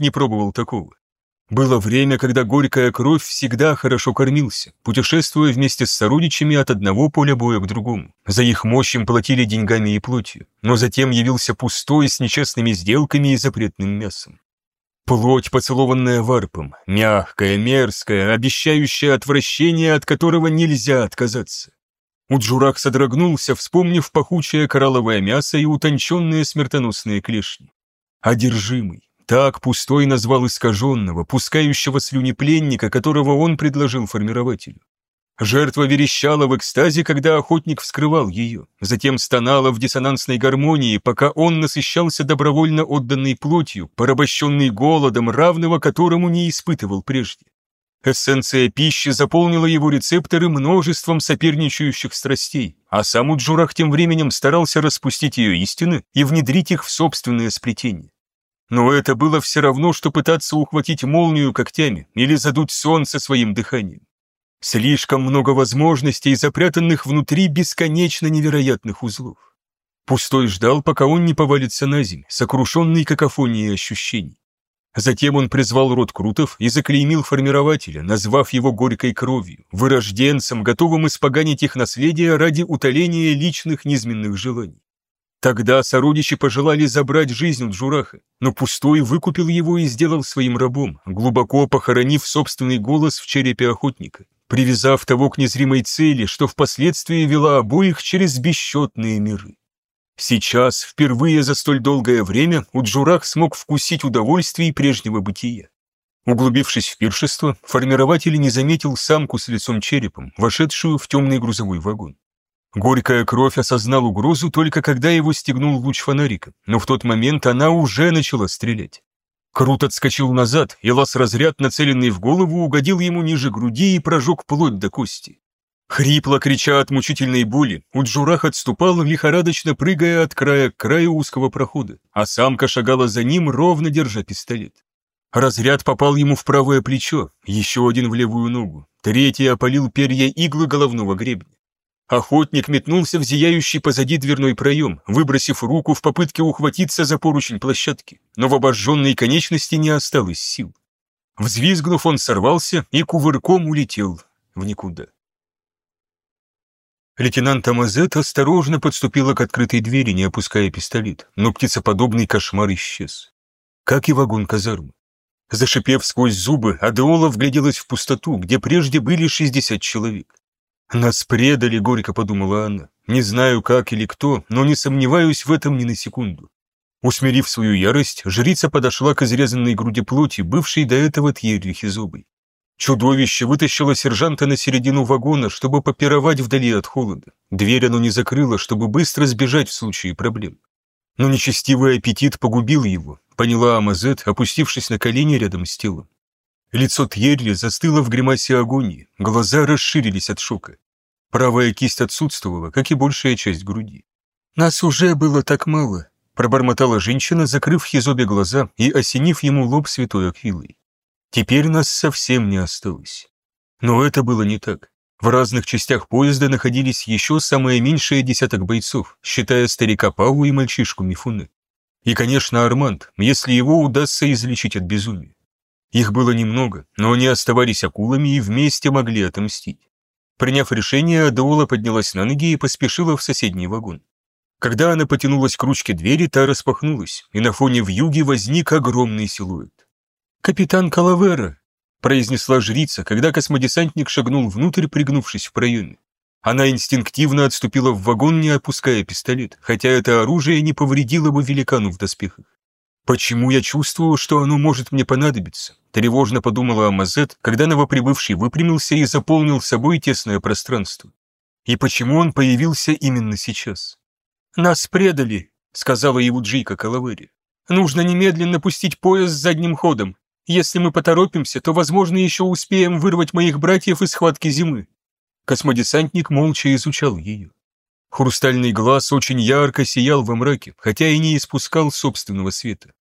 не пробовал такого. Было время, когда горькая кровь всегда хорошо кормился, путешествуя вместе с сородичами от одного поля боя к другому. За их мощь им платили деньгами и плотью, но затем явился пустой с нечестными сделками и запретным мясом. Плоть, поцелованная варпом, мягкая, мерзкая, обещающая отвращение, от которого нельзя отказаться. Уджурак содрогнулся, вспомнив пахучее коралловое мясо и утонченные смертоносные клешни. Одержимый, так пустой назвал искаженного, пускающего слюни пленника, которого он предложил формирователю. Жертва верещала в экстазе, когда охотник вскрывал ее, затем стонала в диссонансной гармонии, пока он насыщался добровольно отданной плотью, порабощенный голодом, равного которому не испытывал прежде. Эссенция пищи заполнила его рецепторы множеством соперничающих страстей, а сам Уджурах тем временем старался распустить ее истины и внедрить их в собственное сплетение. Но это было все равно, что пытаться ухватить молнию когтями или задуть солнце своим дыханием. Слишком много возможностей, запрятанных внутри бесконечно невероятных узлов. Пустой ждал, пока он не повалится на землю, сокрушенный какофонией ощущений. Затем он призвал род Крутов и заклеймил формирователя, назвав его горькой кровью, вырожденцем, готовым испоганить их наследие ради утоления личных низменных желаний. Тогда сородичи пожелали забрать жизнь у Джураха, но пустой выкупил его и сделал своим рабом, глубоко похоронив собственный голос в черепе охотника, привязав того к незримой цели, что впоследствии вела обоих через бесчетные миры. Сейчас, впервые за столь долгое время, Уджурах смог вкусить удовольствие прежнего бытия. Углубившись в пиршество, формирователь не заметил самку с лицом черепом, вошедшую в темный грузовой вагон. Горькая кровь осознал угрозу только когда его стегнул луч фонарика, но в тот момент она уже начала стрелять. Крут отскочил назад, и лаз-разряд, нацеленный в голову, угодил ему ниже груди и прожег плоть до кости. Хрипло крича от мучительной боли, Уджурах отступал, лихорадочно прыгая от края к краю узкого прохода, а самка шагала за ним, ровно держа пистолет. Разряд попал ему в правое плечо, еще один в левую ногу, третий опалил перья иглы головного гребня. Охотник метнулся в зияющий позади дверной проем, выбросив руку в попытке ухватиться за поручень площадки, но в обожженной конечности не осталось сил. Взвизгнув, он сорвался и кувырком улетел в никуда. Лейтенант Амазет осторожно подступила к открытой двери, не опуская пистолет, но птицеподобный кошмар исчез. Как и вагон казармы. Зашипев сквозь зубы, Адеола вгляделась в пустоту, где прежде были 60 человек. «Нас предали», — горько подумала она. «Не знаю, как или кто, но не сомневаюсь в этом ни на секунду». Усмирив свою ярость, жрица подошла к изрезанной груди плоти, бывшей до этого Тьерри Хизобой. Чудовище вытащило сержанта на середину вагона, чтобы попировать вдали от холода. Дверь оно не закрыло, чтобы быстро сбежать в случае проблем. Но нечестивый аппетит погубил его, поняла Амазет, опустившись на колени рядом с телом. Лицо Тьерри застыло в гримасе агонии, глаза расширились от шока. Правая кисть отсутствовала, как и большая часть груди. «Нас уже было так мало», — пробормотала женщина, закрыв Хизобе глаза и осенив ему лоб святой аквилой. «Теперь нас совсем не осталось». Но это было не так. В разных частях поезда находились еще самое меньшее десяток бойцов, считая старика Паву и мальчишку Мифуны. И, конечно, Арманд, если его удастся излечить от безумия. Их было немного, но они оставались акулами и вместе могли отомстить. Приняв решение, Адеола поднялась на ноги и поспешила в соседний вагон. Когда она потянулась к ручке двери, та распахнулась, и на фоне вьюги возник огромный силуэт. «Капитан Калавера!» – произнесла жрица, когда космодесантник шагнул внутрь, пригнувшись в проеме. Она инстинктивно отступила в вагон, не опуская пистолет, хотя это оружие не повредило бы великану в доспехах. «Почему я чувствую, что оно может мне понадобиться?» Тревожно подумала Амазет, когда новоприбывший выпрямился и заполнил собой тесное пространство. И почему он появился именно сейчас? «Нас предали», — сказала его Джейка Калавери. «Нужно немедленно пустить поезд задним ходом. Если мы поторопимся, то, возможно, еще успеем вырвать моих братьев из схватки зимы». Космодесантник молча изучал ее. Хрустальный глаз очень ярко сиял во мраке, хотя и не испускал собственного света.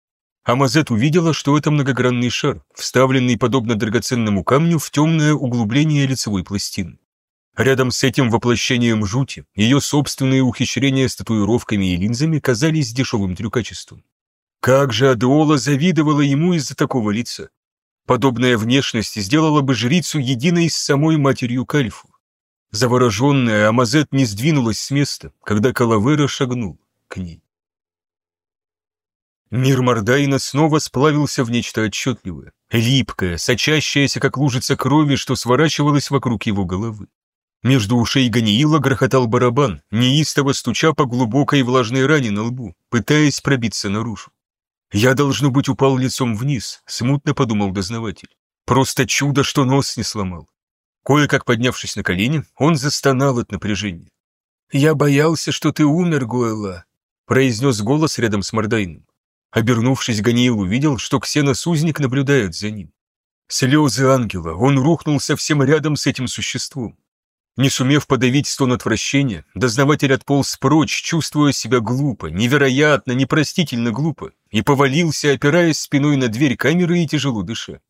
Амазет увидела, что это многогранный шар, вставленный подобно драгоценному камню в темное углубление лицевой пластины. Рядом с этим воплощением жути ее собственные ухищрения с татуировками и линзами казались дешевым трюкачеством. Как же Адеола завидовала ему из-за такого лица. Подобная внешность сделала бы жрицу единой с самой матерью Кальфу. Завороженная, Амазет не сдвинулась с места, когда Калавера шагнул к ней. Мир Мордайна снова сплавился в нечто отчетливое, липкое, сочащееся, как лужица крови, что сворачивалось вокруг его головы. Между ушей Ганиила грохотал барабан, неистово стуча по глубокой влажной ране на лбу, пытаясь пробиться наружу. «Я, должно быть, упал лицом вниз», — смутно подумал дознаватель. «Просто чудо, что нос не сломал». Кое-как поднявшись на колени, он застонал от напряжения. «Я боялся, что ты умер, Гуэлла», — произнес голос рядом с Мордайном. Обернувшись, Ганиил увидел, что ксеносузник наблюдает за ним. Слезы ангела, он рухнул совсем рядом с этим существом. Не сумев подавить стон отвращения, дознаватель отполз прочь, чувствуя себя глупо, невероятно, непростительно глупо, и повалился, опираясь спиной на дверь камеры и тяжело дыша.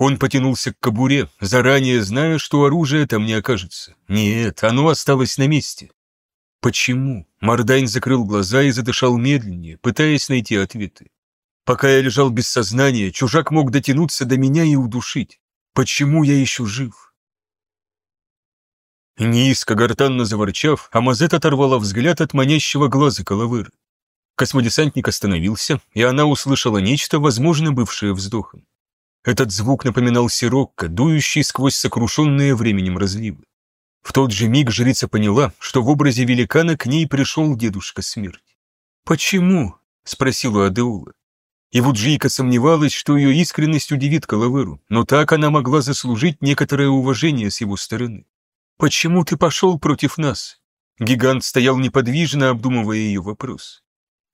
Он потянулся к кобуре, заранее зная, что оружие там не окажется. Нет, оно осталось на месте. Почему? Мордайн закрыл глаза и задышал медленнее, пытаясь найти ответы. Пока я лежал без сознания, чужак мог дотянуться до меня и удушить. Почему я еще жив? Низко, гортанно заворчав, Амазет оторвала взгляд от манящего глаза Калавыры. Космодесантник остановился, и она услышала нечто, возможно, бывшее вздохом. Этот звук напоминал сирокко, дующий сквозь сокрушенные временем разливы. В тот же миг жрица поняла, что в образе великана к ней пришел дедушка смерть. «Почему?» — спросила Адеула. И вот Жийка сомневалась, что ее искренность удивит Калаверу, но так она могла заслужить некоторое уважение с его стороны. «Почему ты пошел против нас?» Гигант стоял неподвижно, обдумывая ее вопрос.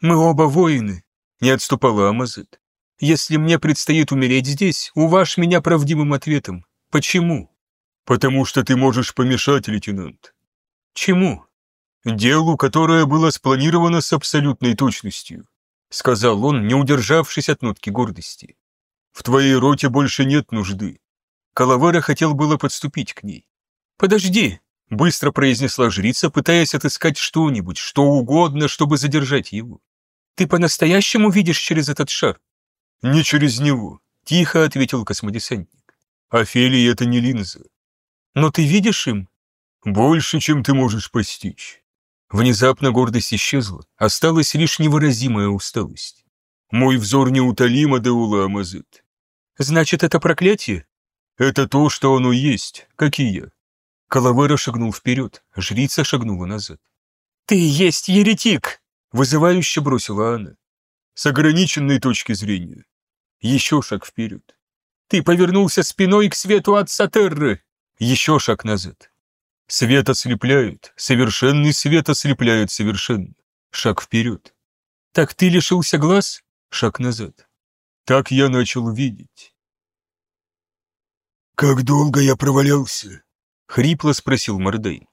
«Мы оба воины», — не отступала Амазет. «Если мне предстоит умереть здесь, уваж меня правдивым ответом. Почему?» «Потому что ты можешь помешать, лейтенант». «Чему?» «Делу, которое было спланировано с абсолютной точностью», — сказал он, не удержавшись от нотки гордости. «В твоей роте больше нет нужды». Калавара хотел было подступить к ней. «Подожди!» — быстро произнесла жрица, пытаясь отыскать что-нибудь, что угодно, чтобы задержать его. «Ты по-настоящему видишь через этот шар?» «Не через него», — тихо ответил космодесантник. «Офелия — это не линза». «Но ты видишь им?» «Больше, чем ты можешь постичь». Внезапно гордость исчезла, осталась лишь невыразимая усталость. «Мой взор неутолим, Адеула Амазет». «Значит, это проклятие?» «Это то, что оно есть, как и я». Калавера шагнул вперед, жрица шагнула назад. «Ты есть еретик!» — вызывающе бросила она. «С ограниченной точки зрения. Еще шаг вперед. Ты повернулся спиной к свету от Сатерры. Еще шаг назад. Свет ослепляют, совершенный свет ослепляет совершенно. Шаг вперед. Так ты лишился глаз? Шаг назад. Так я начал видеть. «Как долго я провалялся?» — хрипло спросил Мордей.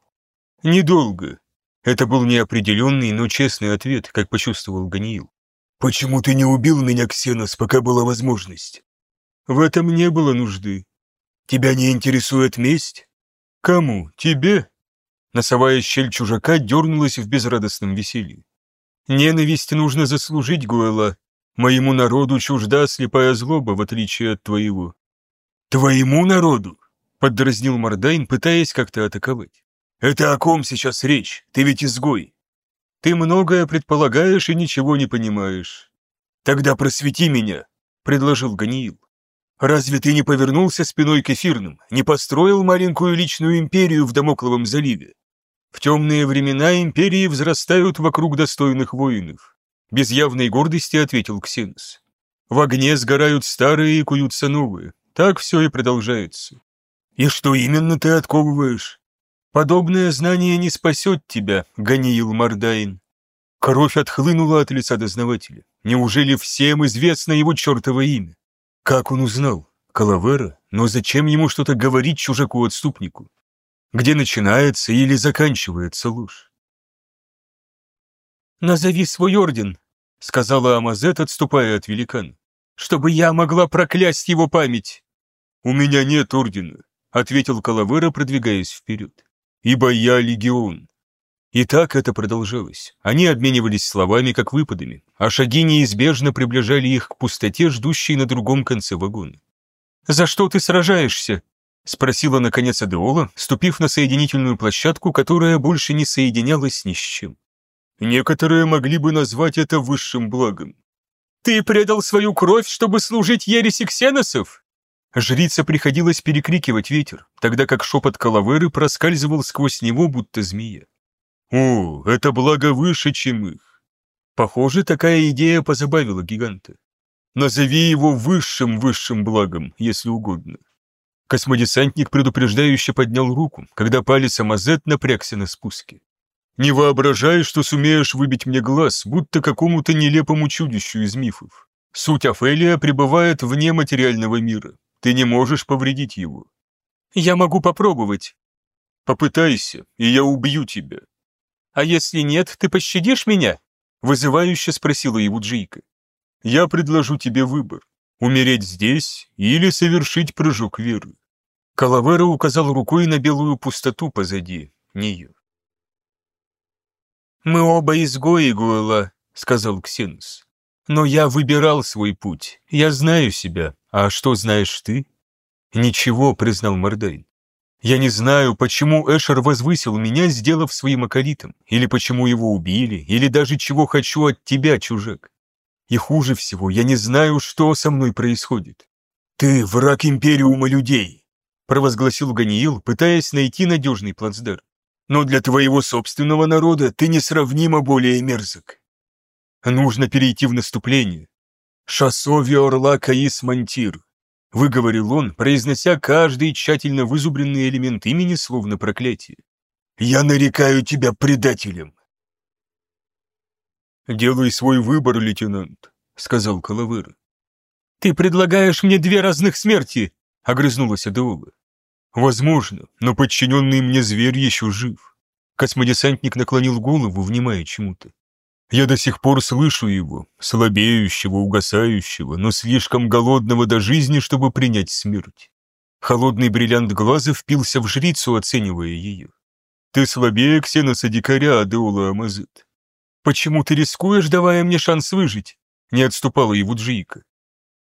«Недолго». Это был неопределенный, но честный ответ, как почувствовал Ганиил. «Почему ты не убил меня, Ксенос, пока была возможность?» «В этом не было нужды». «Тебя не интересует месть?» «Кому? Тебе?» Носовая щель чужака дернулась в безрадостном веселье. «Ненависть нужно заслужить, Гуэла. Моему народу чужда слепая злоба, в отличие от твоего». «Твоему народу?» Поддразнил Мордайн, пытаясь как-то атаковать. «Это о ком сейчас речь? Ты ведь изгой!» «Ты многое предполагаешь и ничего не понимаешь». «Тогда просвети меня», — предложил Ганиил. «Разве ты не повернулся спиной к эфирным, не построил маленькую личную империю в Дамокловом заливе?» «В темные времена империи взрастают вокруг достойных воинов», — без явной гордости ответил Ксенос. «В огне сгорают старые и куются новые. Так все и продолжается. «И что именно ты отковываешь?» «Подобное знание не спасет тебя, Ганиил Мордайн». Кровь отхлынула от лица дознавателя. Неужели всем известно его чертово имя? Как он узнал? Калавера? Но зачем ему что-то говорить чужаку-отступнику? Где начинается или заканчивается ложь? «Назови свой орден», — сказала Амазет, отступая от великана, «чтобы я могла проклясть его память». «У меня нет ордена», ответил Калавера, продвигаясь вперед. «Ибо я легион». И так это продолжалось. Они обменивались словами, как выпадами, а шаги неизбежно приближали их к пустоте, ждущей на другом конце вагона. «За что ты сражаешься?» — спросила, наконец, Адеола, ступив на соединительную площадку, которая больше не соединялась ни с чем. «Некоторые могли бы назвать это высшим благом». «Ты предал свою кровь, чтобы служить ереси ксеносов?» Жрица приходилось перекрикивать ветер, тогда как шепот Калаверы проскальзывал сквозь него, будто змея. О, это благо выше, чем их. Похоже, такая идея позабавила гиганта. Назови его высшим-высшим благом, если угодно. Космодесантник предупреждающе поднял руку, когда палец Амазет напрягся на спуске. «Не воображай, что сумеешь выбить мне глаз, будто какому-то нелепому чудищу из мифов. Суть Афелия пребывает вне материального мира. Ты не можешь повредить его». «Я могу попробовать». «Попытайся, и я убью тебя», «А если нет, ты пощадишь меня?» — вызывающе спросила его Джейка. «Я предложу тебе выбор — умереть здесь или совершить прыжок веры». Калавера указал рукой на белую пустоту позади нее. «Мы оба изгои, Гуэла», — сказал Ксенус. «Но я выбирал свой путь. Я знаю себя. А что знаешь ты?» «Ничего», — признал Мордайн. Я не знаю, почему Эшер возвысил меня, сделав своим акалитом, или почему его убили, или даже чего хочу от тебя, чужак. И хуже всего, я не знаю, что со мной происходит. Ты враг Империума людей, провозгласил Ганиил, пытаясь найти надежный плацдарм. Но для твоего собственного народа ты несравнимо более мерзок. Нужно перейти в наступление. Шасови Орла Каис Мантир, выговорил он, произнося каждый тщательно вызубренный элемент имени словно проклятие. «Я нарекаю тебя предателем!» «Делай свой выбор, лейтенант», — сказал Калавыр. «Ты предлагаешь мне две разных смерти!» — огрызнулась Адеола. «Возможно, но подчиненный мне зверь еще жив». Космодесантник наклонил голову, внимая чему-то. Я до сих пор слышу его, слабеющего, угасающего, но слишком голодного до жизни, чтобы принять смерть. Холодный бриллиант глаза впился в жрицу, оценивая ее. «Ты слабее ксеноса дикаря, Адеола Амазет. Почему ты рискуешь, давая мне шанс выжить?» Не отступала его Джейка.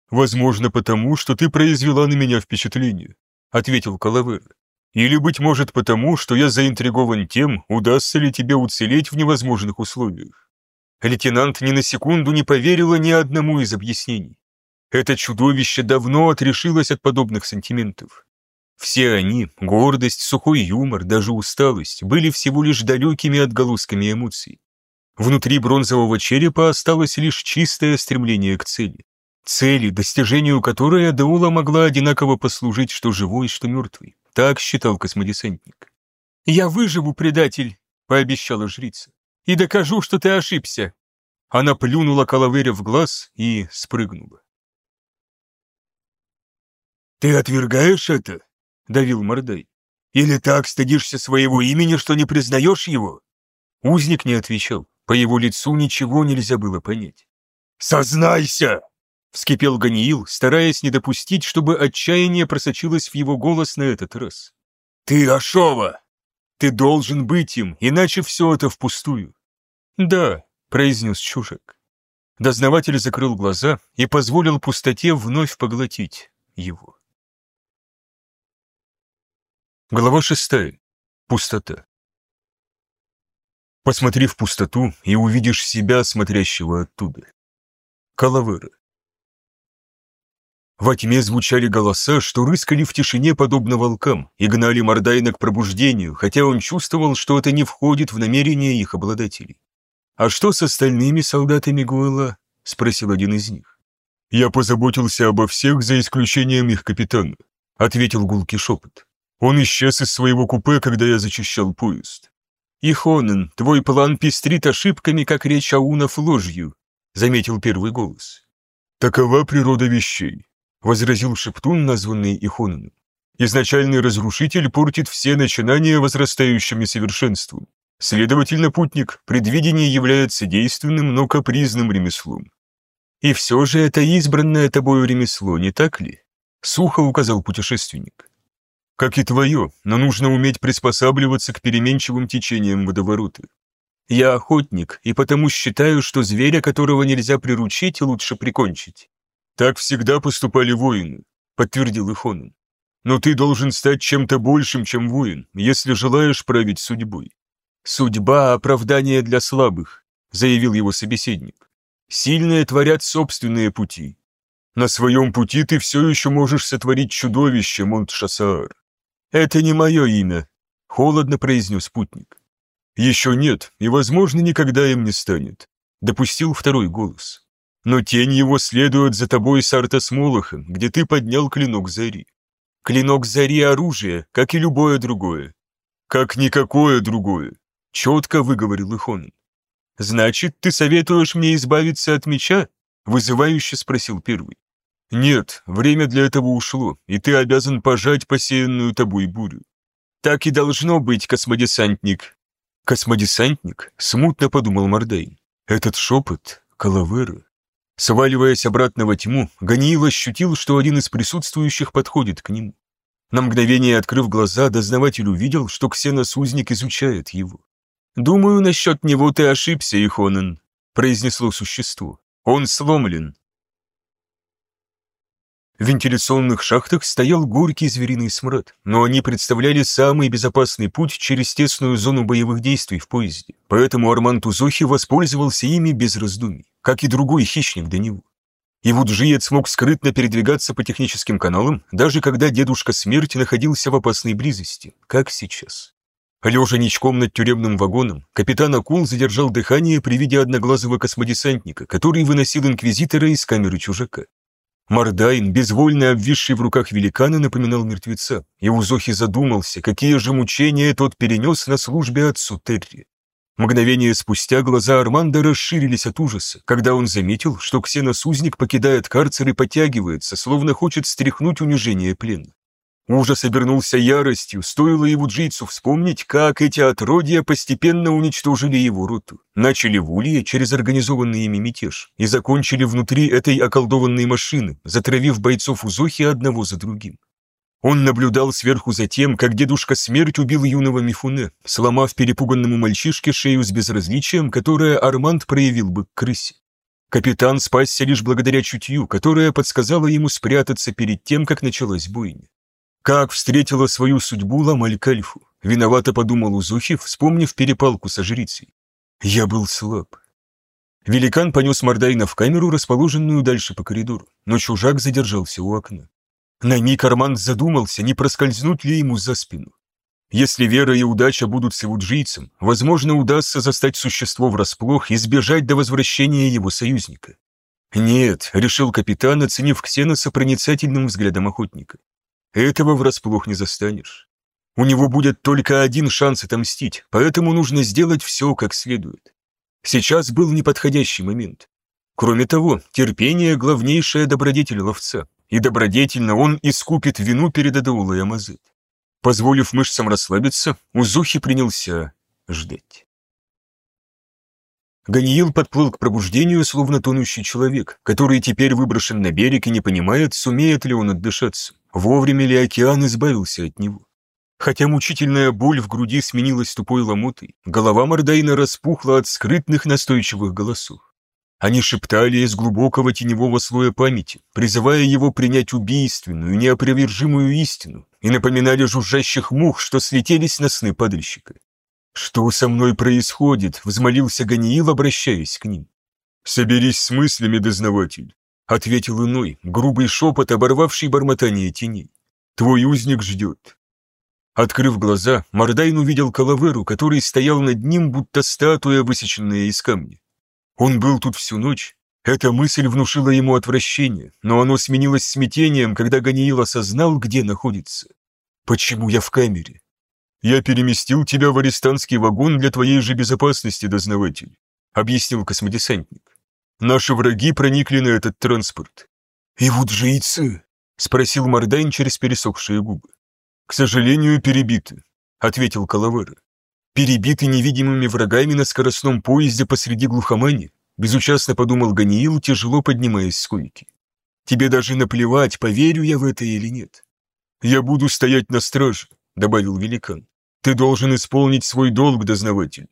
«Возможно, потому, что ты произвела на меня впечатление», — ответил Калавер. «Или, быть может, потому, что я заинтригован тем, удастся ли тебе уцелеть в невозможных условиях. Лейтенант ни на секунду не поверила ни одному из объяснений. Это чудовище давно отрешилось от подобных сантиментов. Все они, гордость, сухой юмор, даже усталость, были всего лишь далекими отголосками эмоций. Внутри бронзового черепа осталось лишь чистое стремление к цели. Цели, достижению которой Адаула могла одинаково послужить что живой, что мертвый. Так считал космодесантник. «Я выживу, предатель», — пообещала жрица и докажу, что ты ошибся». Она плюнула Калавере в глаз и спрыгнула. «Ты отвергаешь это?» — давил Мордай. «Или так стыдишься своего имени, что не признаешь его?» Узник не отвечал. По его лицу ничего нельзя было понять. «Сознайся!» — вскипел Ганиил, стараясь не допустить, чтобы отчаяние просочилось в его голос на этот раз. «Ты Ашова! Ты должен быть им, иначе все это впустую. «Да», — произнес чужак. Дознаватель закрыл глаза и позволил пустоте вновь поглотить его. Глава шестая. Пустота. Посмотри в пустоту и увидишь себя, смотрящего оттуда. Калавера. Во тьме звучали голоса, что рыскали в тишине подобно волкам и гнали Мордайна к пробуждению, хотя он чувствовал, что это не входит в намерения их обладателей. «А что с остальными солдатами Гуэла?» — спросил один из них. «Я позаботился обо всех, за исключением их капитана», — ответил гулкий шепот. «Он исчез из своего купе, когда я зачищал поезд». «Ихонен, твой план пестрит ошибками, как речь Аунов ложью», — заметил первый голос. «Такова природа вещей», — возразил Шептун, названный Ихоненом. «Изначальный разрушитель портит все начинания возрастающим совершенством. Следовательно, путник, предвидение является действенным, но капризным ремеслом. И все же это избранное тобою ремесло, не так ли? Сухо указал путешественник. Как и твое, но нужно уметь приспосабливаться к переменчивым течениям водоворота. Я охотник, и потому считаю, что зверя, которого нельзя приручить, лучше прикончить. Так всегда поступали воины, подтвердил Ихонен. Но ты должен стать чем-то большим, чем воин, если желаешь править судьбой. Судьба – оправдание для слабых, заявил его собеседник. Сильные творят собственные пути. На своем пути ты все еще можешь сотворить чудовище, Монт-Шассаар. Это не мое имя, холодно произнес путник. Еще нет, и, возможно, никогда им не станет, допустил второй голос. Но тень его следует за тобой с Артасмолохом, где ты поднял клинок зари. Клинок зари – оружие, как и любое другое. Как никакое другое, четко выговорил Ихон. Значит, ты советуешь мне избавиться от меча? Вызывающе спросил первый. Нет, время для этого ушло, и ты обязан пожать посеянную тобой бурю. Так и должно быть, космодесантник. Космодесантник? Смутно подумал Мордейн. Этот шепот — Калавера. Сваливаясь обратно во тьму, Ганиил ощутил, что один из присутствующих подходит к нему. На мгновение открыв глаза, дознаватель увидел, что ксеносузник изучает его. «Думаю, насчет него ты ошибся, Ихонен», — произнесло существо. «Он сломлен». В вентиляционных шахтах стоял горький звериный смрад, но они представляли самый безопасный путь через тесную зону боевых действий в поезде, поэтому Арман Тузохи воспользовался ими без раздумий, как и другой хищник до него. Его джиет смог скрытно передвигаться по техническим каналам, даже когда дедушка смерти находился в опасной близости, как сейчас. Лежа ничком над тюремным вагоном, капитан Акул задержал дыхание при виде одноглазого космодесантника, который выносил инквизитора из камеры чужака. Мордайн, безвольно обвисший в руках великана, напоминал мертвеца, и Узохи задумался, какие же мучения тот перенес на службе отцу Терри. Мгновение спустя глаза Арманда расширились от ужаса, когда он заметил, что ксеносузник покидает карцер и подтягивается, словно хочет стряхнуть унижение плена. Ужас обернулся яростью, стоило его джийцу вспомнить, как эти отродья постепенно уничтожили его роту. Начали в Улье через организованный ими мятеж и закончили внутри этой околдованной машины, затравив бойцов Узохи одного за другим. Он наблюдал сверху за тем, как дедушка смерть убил юного Мифуне, сломав перепуганному мальчишке шею с безразличием, которое Арманд проявил бы к крысе. Капитан спасся лишь благодаря чутью, которое подсказало ему спрятаться перед тем, как началась бойня. Как встретила свою судьбу Ламаль Кальфу? Виновато подумал Узухив, вспомнив перепалку со жрицей. Я был слаб. Великан понес Мордайна в камеру, расположенную дальше по коридору, но чужак задержался у окна. На миг Арман задумался, не проскользнуть ли ему за спину. Если вера и удача будут с его джийцем, возможно, удастся застать существо врасплох и сбежать до возвращения его союзника. Нет, решил капитан, оценив Ксеноса проницательным взглядом охотника. Этого врасплох не застанешь. У него будет только один шанс отомстить, поэтому нужно сделать все как следует. Сейчас был неподходящий момент. Кроме того, терпение – главнейшая добродетель ловца, и добродетельно он искупит вину перед Адаулой Амазет. Позволив мышцам расслабиться, Узухи принялся ждать. Ганиил подплыл к пробуждению, словно тонущий человек, который теперь выброшен на берег и не понимает, сумеет ли он отдышаться. Вовремя ли океан избавился от него? Хотя мучительная боль в груди сменилась тупой ломотой, голова Мордайна распухла от скрытных настойчивых голосов. Они шептали из глубокого теневого слоя памяти, призывая его принять убийственную, неопровержимую истину, и напоминали жужжащих мух, что слетелись на сны падальщика. «Что со мной происходит?» — взмолился Ганиил, обращаясь к ним. «Соберись с мыслями, дознаватель ответил иной, грубый шепот, оборвавший бормотание теней. «Твой узник ждет». Открыв глаза, Мордайн увидел Калаверу, который стоял над ним, будто статуя, высеченная из камня. Он был тут всю ночь. Эта мысль внушила ему отвращение, но оно сменилось смятением, когда Ганиил осознал, где находится. «Почему я в камере?» «Я переместил тебя в арестантский вагон для твоей же безопасности, дознаватель», — объяснил космодесантник. Наши враги проникли на этот транспорт. И вот жийцы? Спросил Мордайн через пересохшие губы. К сожалению, перебиты, ответил Калавера. Перебиты невидимыми врагами на скоростном поезде посреди глухомани, безучастно подумал Ганиил, тяжело поднимаясь с койки. Тебе даже наплевать, поверю я в это или нет. Я буду стоять на страже, добавил великан. Ты должен исполнить свой долг, дознаватель.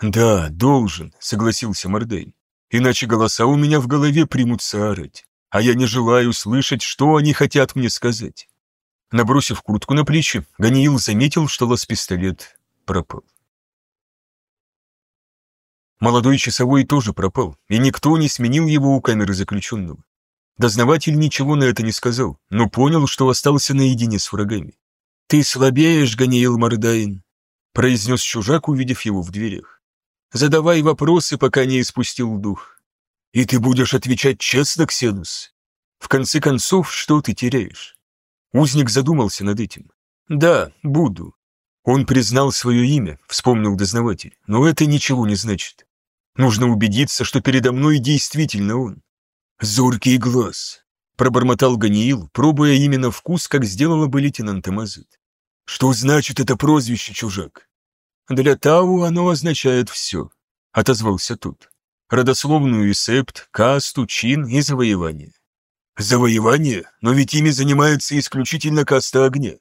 «Да, должен», — согласился Мордейн. «Иначе голоса у меня в голове примутся орать, а я не желаю слышать, что они хотят мне сказать». Набросив куртку на плечи, Ганиил заметил, что лаз-пистолет пропал. Молодой часовой тоже пропал, и никто не сменил его у камеры заключенного. Дознаватель ничего на это не сказал, но понял, что остался наедине с врагами. «Ты слабеешь, Ганиил Мордайн», — произнес чужак, увидев его в дверях. «Задавай вопросы, пока не испустил дух. И ты будешь отвечать честно, Ксенус. В конце концов, что ты теряешь?» Узник задумался над этим. «Да, буду». Он признал свое имя, вспомнил дознаватель, но это ничего не значит. Нужно убедиться, что передо мной действительно он. «Зоркий глаз», — пробормотал Ганиил, пробуя именно вкус, как сделала бы лейтенант Амазет. «Что значит это прозвище, чужак?» «Для Тау оно означает все», — отозвался тот. «Родословную и септ, касту, чин и завоевание. «Завоевание? Но ведь ими занимаются исключительно каста огня».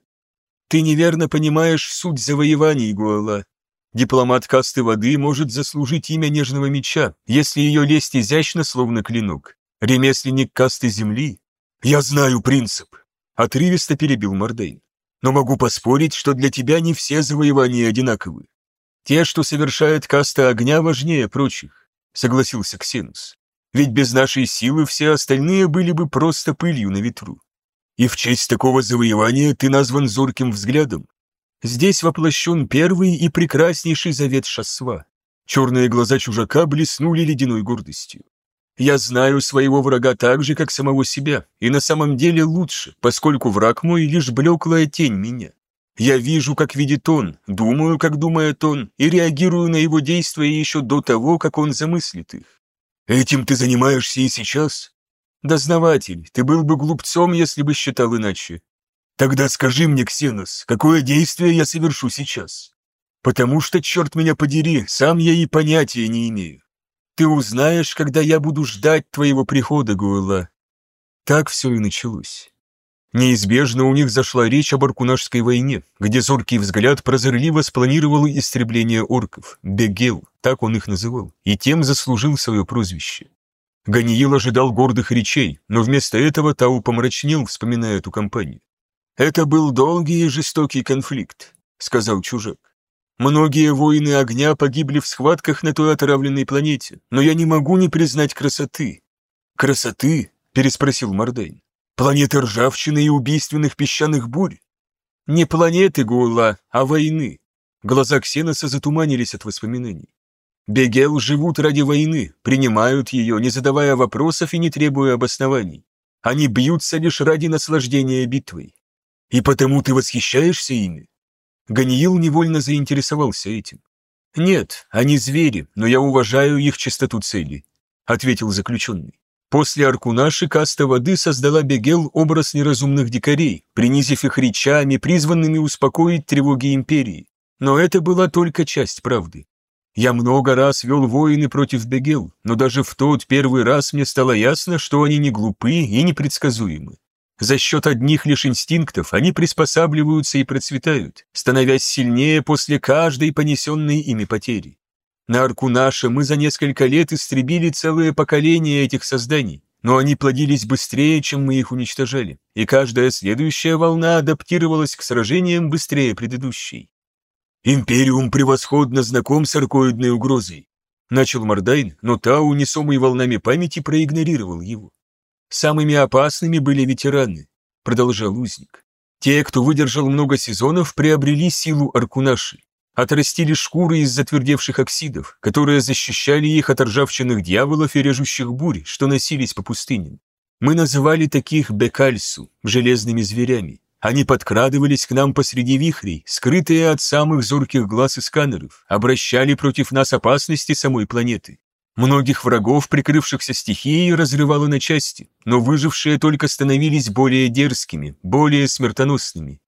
«Ты неверно понимаешь суть завоеваний, Гуала. Дипломат касты воды может заслужить имя нежного меча, если ее лезть изящно, словно клинок. Ремесленник касты земли?» «Я знаю принцип», — отрывисто перебил Мордейн. «Но могу поспорить, что для тебя не все завоевания одинаковы. Те, что совершает каста огня, важнее прочих», — согласился Ксенус ведь без нашей силы все остальные были бы просто пылью на ветру. И в честь такого завоевания ты назван зорким взглядом. Здесь воплощен первый и прекраснейший завет Шасва. Черные глаза чужака блеснули ледяной гордостью. Я знаю своего врага так же, как самого себя, и на самом деле лучше, поскольку враг мой лишь блеклая тень меня. Я вижу, как видит он, думаю, как думает он, и реагирую на его действия еще до того, как он замыслит их. Этим ты занимаешься и сейчас? Дознаватель, ты был бы глупцом, если бы считал иначе. Тогда скажи мне, Ксенос, какое действие я совершу сейчас? Потому что, черт меня подери, сам я и понятия не имею. Ты узнаешь, когда я буду ждать твоего прихода, Гуэла. Так все и началось. Неизбежно у них зашла речь об Аркунашской войне, где зоркий взгляд прозорливо спланировал истребление орков, Бегел, так он их называл, и тем заслужил свое прозвище. Ганиил ожидал гордых речей, но вместо этого Тау помрачнел, вспоминая эту кампанию. «Это был долгий и жестокий конфликт», — сказал чужак. «Многие воины огня погибли в схватках на той отравленной планете, но я не могу не признать красоты». «Красоты?» — переспросил Мордейн. Планеты ржавчины и убийственных песчаных бурь? Не планеты Гула, а войны. Глаза Ксеноса затуманились от воспоминаний. Бегел живут ради войны, принимают ее, не задавая вопросов и не требуя обоснований. Они бьются лишь ради наслаждения битвой. И потому ты восхищаешься ими? Ганиил невольно заинтересовался этим. «Нет, они звери, но я уважаю их чистоту цели», — ответил заключенный. После Аркунаши каста воды создала Бегел образ неразумных дикарей, принизив их речами, призванными успокоить тревоги империи. Но это была только часть правды. Я много раз вел войны против Бегел, но даже в тот первый раз мне стало ясно, что они не глупы и непредсказуемы. За счет одних лишь инстинктов они приспосабливаются и процветают, становясь сильнее после каждой понесенной ими потери. На Аркунаше мы за несколько лет истребили целое поколение этих созданий, но они плодились быстрее, чем мы их уничтожали, и каждая следующая волна адаптировалась к сражениям быстрее предыдущей. «Империум превосходно знаком с аркоидной угрозой», — начал Мордайн, но Тау, несомый волнами памяти, проигнорировал его. «Самыми опасными были ветераны», — продолжал узник. «Те, кто выдержал много сезонов, приобрели силу Аркунаши отрастили шкуры из затвердевших оксидов, которые защищали их от ржавчинных дьяволов и режущих бурь, что носились по пустыням. Мы называли таких бекальсу, железными зверями. Они подкрадывались к нам посреди вихрей, скрытые от самых зорких глаз и сканеров, обращали против нас опасности самой планеты. Многих врагов, прикрывшихся стихией, разрывало на части, но выжившие только становились более дерзкими, более смертоносными.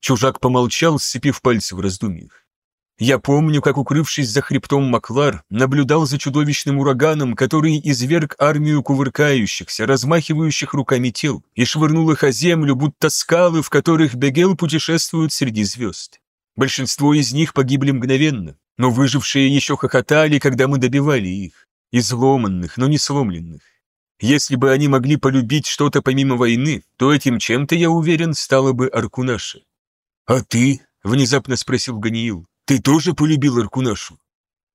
Чужак помолчал, сцепив пальцы в раздумьях. Я помню, как, укрывшись за хребтом Маклар, наблюдал за чудовищным ураганом, который изверг армию кувыркающихся, размахивающих руками тел, и швырнул их о землю, будто скалы, в которых Бегел путешествует среди звезд. Большинство из них погибли мгновенно, Но выжившие еще хохотали, когда мы добивали их. Изломанных, но не сломленных. Если бы они могли полюбить что-то помимо войны, то этим чем-то, я уверен, стало бы Аркунаша. «А ты?» — внезапно спросил Ганиил. «Ты тоже полюбил Аркунашу?»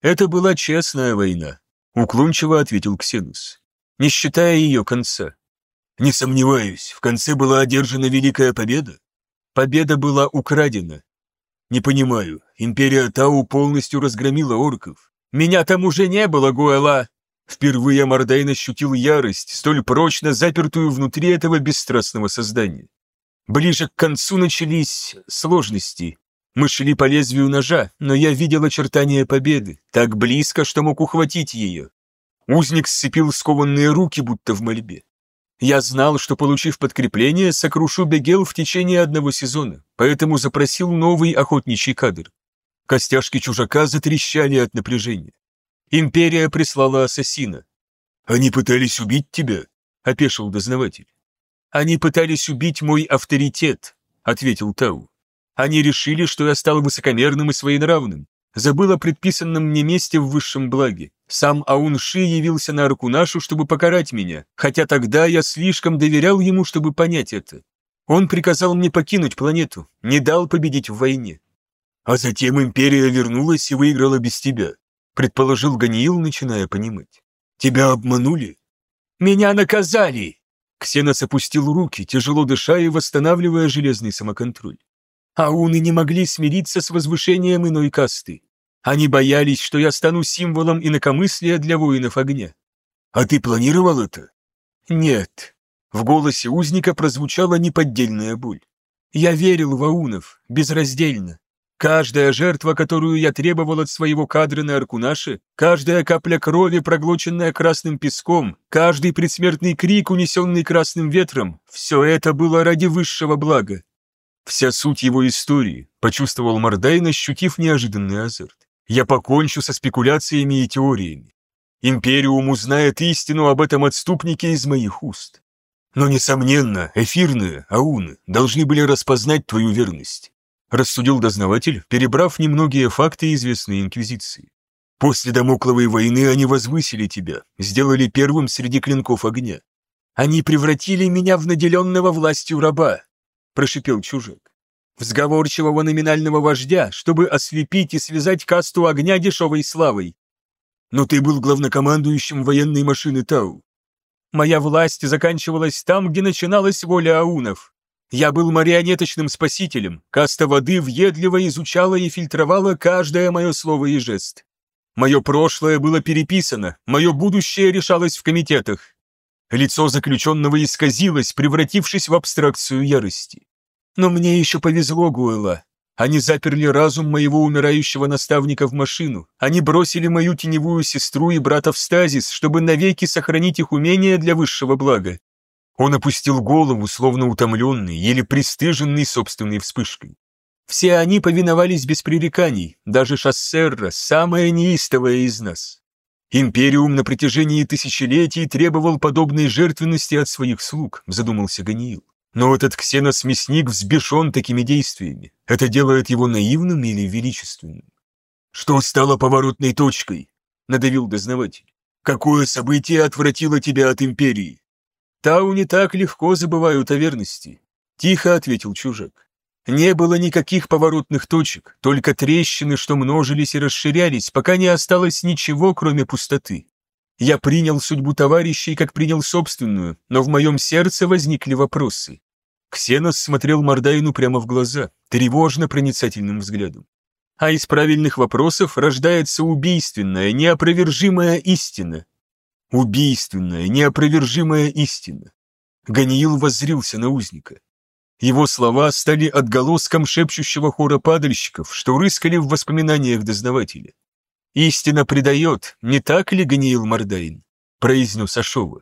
«Это была честная война», — уклончиво ответил Ксенус, «не считая ее конца». «Не сомневаюсь, в конце была одержана Великая Победа?» «Победа была украдена». «Не понимаю, Империя Тау полностью разгромила орков. Меня там уже не было, Гуэла!» Впервые Мордайн ощутил ярость, столь прочно запертую внутри этого бесстрастного создания. Ближе к концу начались сложности. Мы шли по лезвию ножа, но я видел очертания победы, так близко, что мог ухватить ее. Узник сцепил скованные руки, будто в мольбе. Я знал, что, получив подкрепление, сокрушу Бегел в течение одного сезона, поэтому запросил новый охотничий кадр. Костяшки чужака затрещали от напряжения. Империя прислала ассасина. «Они пытались убить тебя?» — опешил дознаватель. «Они пытались убить мой авторитет», — ответил Тау. «Они решили, что я стал высокомерным и своенравным, забыл о предписанном мне месте в высшем благе. Сам Аунши явился на Аркунашу, чтобы покарать меня, хотя тогда я слишком доверял ему, чтобы понять это. Он приказал мне покинуть планету, не дал победить в войне. А затем империя вернулась и выиграла без тебя предположил Ганиил, начиная понимать. «Тебя обманули?» «Меня наказали!» Ксенос опустил руки, тяжело дыша и восстанавливая железный самоконтроль. Ауны не могли смириться с возвышением иной касты. Они боялись, что я стану символом инакомыслия для воинов огня. «А ты планировал это?» «Нет». В голосе узника прозвучала неподдельная боль. «Я верил в аунов, безраздельно. Каждая жертва, которую я требовал от своего кадра на Аркунаше, каждая капля крови, проглоченная красным песком, каждый предсмертный крик, унесенный красным ветром, все это было ради высшего блага. Вся суть его истории, почувствовал Мордайн, ощутив неожиданный азарт. Я покончу со спекуляциями и теориями. Империум узнает истину об этом отступнике из моих уст. Но, несомненно, эфирные, ауны, должны были распознать твою верность. — рассудил дознаватель, перебрав немногие факты, известные Инквизиции. «После Дамокловой войны они возвысили тебя, сделали первым среди клинков огня. Они превратили меня в наделенного властью раба», — прошипел чужак. «В сговорчивого номинального вождя, чтобы ослепить и связать касту огня дешевой славой». «Но ты был главнокомандующим военной машины Тау». «Моя власть заканчивалась там, где начиналась воля аунов», я был марионеточным спасителем, каста воды въедливо изучала и фильтровала каждое мое слово и жест. Мое прошлое было переписано, мое будущее решалось в комитетах. Лицо заключенного исказилось, превратившись в абстракцию ярости. Но мне еще повезло, Гуэла. Они заперли разум моего умирающего наставника в машину. Они бросили мою теневую сестру и брата в стазис, чтобы навеки сохранить их умения для высшего блага. Он опустил голову, словно утомленный, еле пристыженный собственной вспышкой. Все они повиновались без пререканий, даже Шассерра, самая неистовая из нас. Империум на протяжении тысячелетий требовал подобной жертвенности от своих слуг, задумался Ганиил. Но этот ксенос-мясник взбешен такими действиями. Это делает его наивным или величественным? Что стало поворотной точкой? Надавил дознаватель. Какое событие отвратило тебя от империи? «Тау не так легко забывают о верности», — тихо ответил чужак. Не было никаких поворотных точек, только трещины, что множились и расширялись, пока не осталось ничего, кроме пустоты. Я принял судьбу товарищей, как принял собственную, но в моем сердце возникли вопросы. Ксенос смотрел Мордайну прямо в глаза, тревожно проницательным взглядом. А из правильных вопросов рождается убийственная, неопровержимая истина, Убийственная, неопровержимая истина. Ганиил воззрился на узника. Его слова стали отголоском шепчущего хора падальщиков, что рыскали в воспоминаниях дознавателя. «Истина предает, не так ли, Ганиил Мордайн?» — произнес Ашова.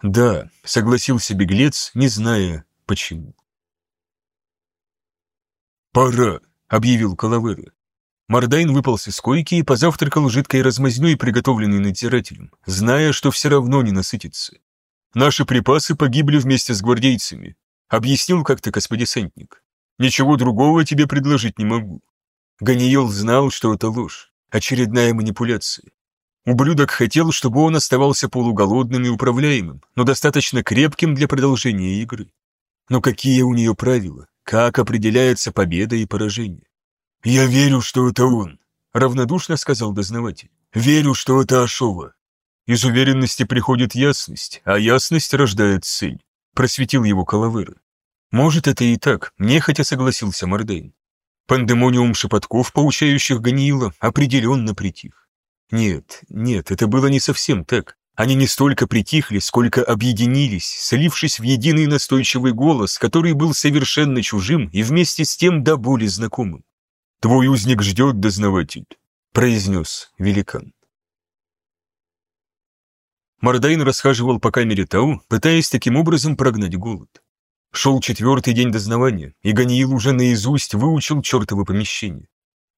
«Да», — согласился беглец, не зная, почему. «Пора», — объявил Калавера. Мордайн выполз из койки и позавтракал жидкой размазнёй, приготовленной надзирателем, зная, что все равно не насытится. «Наши припасы погибли вместе с гвардейцами», — объяснил как-то господесантник. «Ничего другого тебе предложить не могу». Ганиел знал, что это ложь. Очередная манипуляция. Ублюдок хотел, чтобы он оставался полуголодным и управляемым, но достаточно крепким для продолжения игры. Но какие у нее правила? Как определяется победа и поражение? «Я верю, что это он», — равнодушно сказал дознаватель. «Верю, что это Ашова». Из уверенности приходит ясность, а ясность рождает цель. Просветил его Калавера. Может, это и так, нехотя согласился Мордейн. Пандемониум шепотков, поучающих Ганиила, определенно притих. Нет, нет, это было не совсем так. Они не столько притихли, сколько объединились, слившись в единый настойчивый голос, который был совершенно чужим и вместе с тем до боли знакомым. «Твой узник ждет, дознаватель», — произнес великан. Мордайн расхаживал по камере Тау, пытаясь таким образом прогнать голод. Шел четвертый день дознавания, и Ганиил уже наизусть выучил чертово помещение.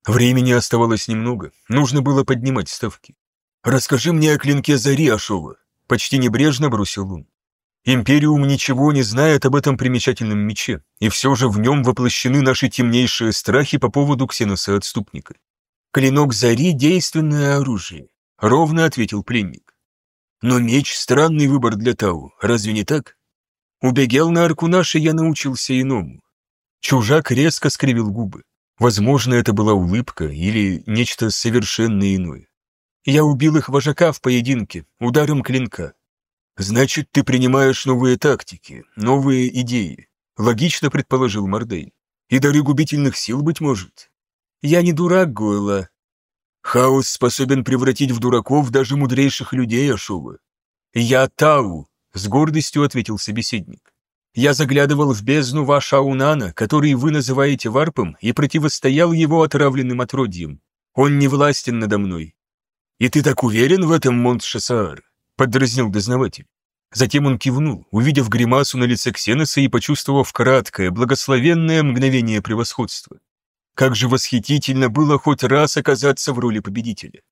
Времени оставалось немного, нужно было поднимать ставки. «Расскажи мне о клинке Зари Ашова», — почти небрежно бросил он. Империум ничего не знает об этом примечательном мече, и все же в нем воплощены наши темнейшие страхи по поводу ксеноса-отступника. «Клинок Зари — действенное оружие», — ровно ответил пленник. «Но меч — странный выбор для Тау, разве не так?» У Бегелна Аркунаши я научился иному. Чужак резко скривил губы. Возможно, это была улыбка или нечто совершенно иное. Я убил их вожака в поединке, ударом клинка. Значит, ты принимаешь новые тактики, новые идеи, логично предположил Мордейн. И дары губительных сил, быть может. Я не дурак, Гойла. Хаос способен превратить в дураков даже мудрейших людей Ашова. Я Тау, с гордостью ответил собеседник. Я заглядывал в бездну ваша Унана, который вы называете варпом, и противостоял его отравленным отродьям. Он не властен надо мной. И ты так уверен в этом, Монт Шасаар? Подразнил дознаватель. Затем он кивнул, увидев гримасу на лице Ксеноса и почувствовав краткое, благословенное мгновение превосходства. Как же восхитительно было хоть раз оказаться в роли победителя.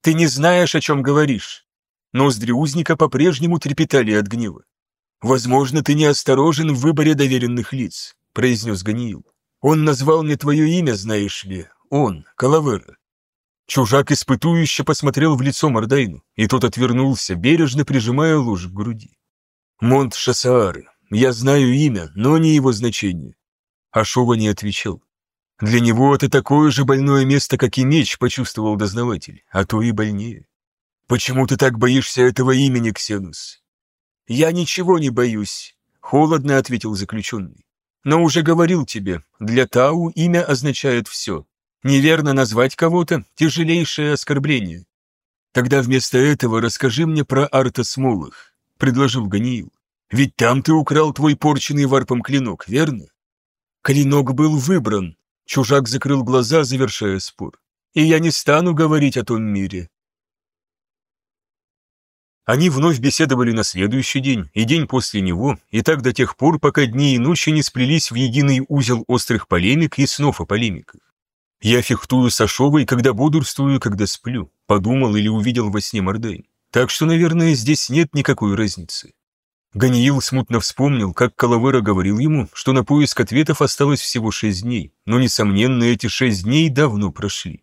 Ты не знаешь, о чем говоришь. Ноздри узника по-прежнему трепетали от гнева. «Возможно, ты неосторожен в выборе доверенных лиц», — произнес Ганиил. «Он назвал мне твое имя, знаешь ли. Он, Калавера». Чужак испытующе посмотрел в лицо Мордайну, и тот отвернулся, бережно прижимая ложь к груди. «Монт Шасаары. Я знаю имя, но не его значение». Ашова не отвечал. «Для него это такое же больное место, как и меч», — почувствовал дознаватель, а то и больнее. «Почему ты так боишься этого имени, Ксенус?» «Я ничего не боюсь», — холодно ответил заключенный. «Но уже говорил тебе, для Тау имя означает все. Неверно назвать кого-то — тяжелейшее оскорбление». «Тогда вместо этого расскажи мне про Арта Смолых», — предложил Ганиил. «Ведь там ты украл твой порченный варпом клинок, верно?» «Клинок был выбран», — чужак закрыл глаза, завершая спор. «И я не стану говорить о том мире. Они вновь беседовали на следующий день и день после него, и так до тех пор, пока дни и ночи не сплелись в единый узел острых полемик и снов о полемиках. «Я фехтую с Ашовой, когда бодрствую, когда сплю», подумал или увидел во сне Мордейн. Так что, наверное, здесь нет никакой разницы. Ганиил смутно вспомнил, как Калавера говорил ему, что на поиск ответов осталось всего шесть дней, но, несомненно, эти шесть дней давно прошли.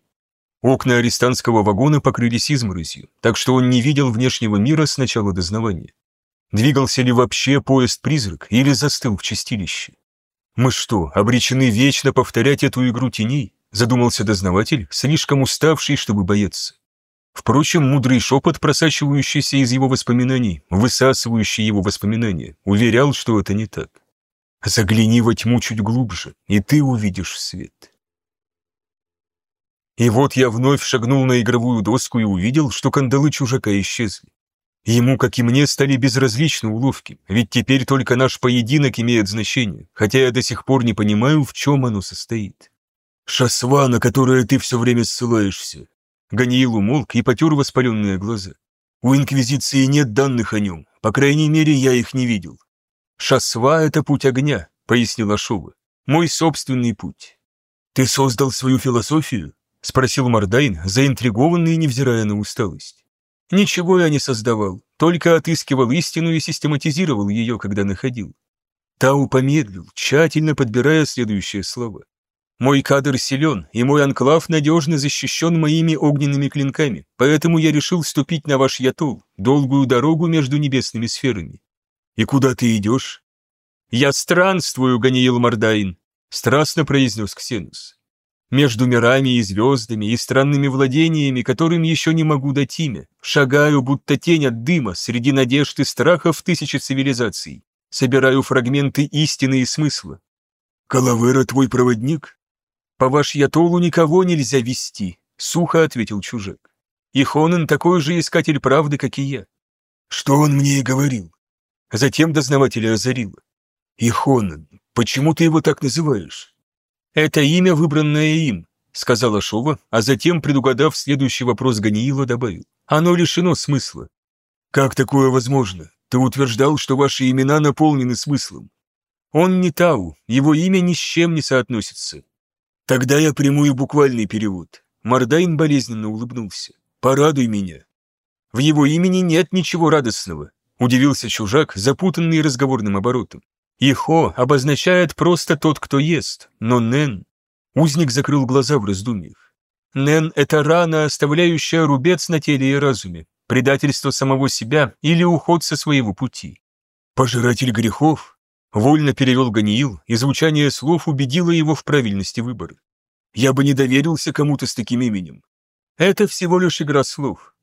Окна арестантского вагона покрылись изморозью, так что он не видел внешнего мира с начала дознавания. Двигался ли вообще поезд-призрак или застыл в чистилище? «Мы что, обречены вечно повторять эту игру теней?» задумался дознаватель, слишком уставший, чтобы бояться. Впрочем, мудрый шепот, просачивающийся из его воспоминаний, высасывающий его воспоминания, уверял, что это не так. «Загляни во тьму чуть глубже, и ты увидишь свет». И вот я вновь шагнул на игровую доску и увидел, что кандалы чужака исчезли. Ему, как и мне, стали безразличны уловки, ведь теперь только наш поединок имеет значение, хотя я до сих пор не понимаю, в чем оно состоит. «Шасва, на которое ты все время ссылаешься!» Ганиил умолк и потер воспаленные глаза. «У Инквизиции нет данных о нем, по крайней мере, я их не видел». «Шасва — это путь огня», — пояснила Шова. «Мой собственный путь». «Ты создал свою философию?» — спросил Мордайн, заинтригованный, невзирая на усталость. «Ничего я не создавал, только отыскивал истину и систематизировал ее, когда находил». Тау помедлил, тщательно подбирая следующие слова. Мой кадр силен, и мой анклав надежно защищен моими огненными клинками, поэтому я решил ступить на ваш ятол, долгую дорогу между небесными сферами. И куда ты идешь? Я странствую, Ганиил Мордаин, страстно произнес Ксенус. Между мирами и звездами и странными владениями, которым еще не могу дать имя, шагаю, будто тень от дыма, среди надежд и страхов тысячи цивилизаций. Собираю фрагменты истины и смысла. «Калавера твой проводник?» «По ваш ятолу никого нельзя вести», — сухо ответил чужак. «И Хонен такой же искатель правды, как и я». «Что он мне и говорил?» Затем дознавателя озарило. «Ихонен, почему ты его так называешь?» «Это имя, выбранное им», — сказала Шова, а затем, предугадав следующий вопрос Ганиила, добавил. «Оно лишено смысла». «Как такое возможно? Ты утверждал, что ваши имена наполнены смыслом». «Он не Тау, его имя ни с чем не соотносится». «Тогда я приму и буквальный перевод». Мордайн болезненно улыбнулся. «Порадуй меня». «В его имени нет ничего радостного», — удивился чужак, запутанный разговорным оборотом. Ихо обозначает просто тот, кто ест, но Нен... Узник закрыл глаза в раздумьях. Нен — это рана, оставляющая рубец на теле и разуме, предательство самого себя или уход со своего пути. «Пожиратель грехов?» — вольно перевел Ганиил, и звучание слов убедило его в правильности выбора. «Я бы не доверился кому-то с таким именем». «Это всего лишь игра слов».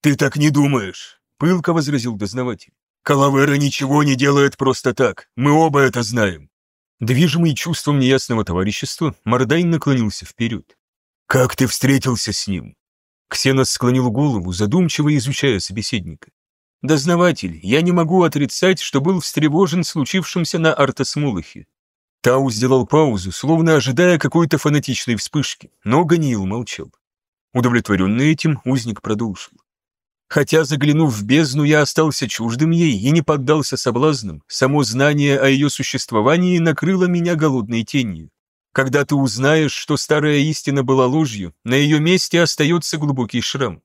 «Ты так не думаешь», — пылко возразил дознаватель. Калавера ничего не делает просто так, мы оба это знаем. Движимый чувством неясного товарищества, Мордайн наклонился вперед. «Как ты встретился с ним?» Ксенос склонил голову, задумчиво изучая собеседника. «Дознаватель, я не могу отрицать, что был встревожен случившимся на Артасмулахе». Тау сделал паузу, словно ожидая какой-то фанатичной вспышки, но Ганиил молчал. Удовлетворенный этим, узник продолжил. Хотя, заглянув в бездну, я остался чуждым ей и не поддался соблазнам, само знание о ее существовании накрыло меня голодной тенью. Когда ты узнаешь, что старая истина была ложью, на ее месте остается глубокий шрам.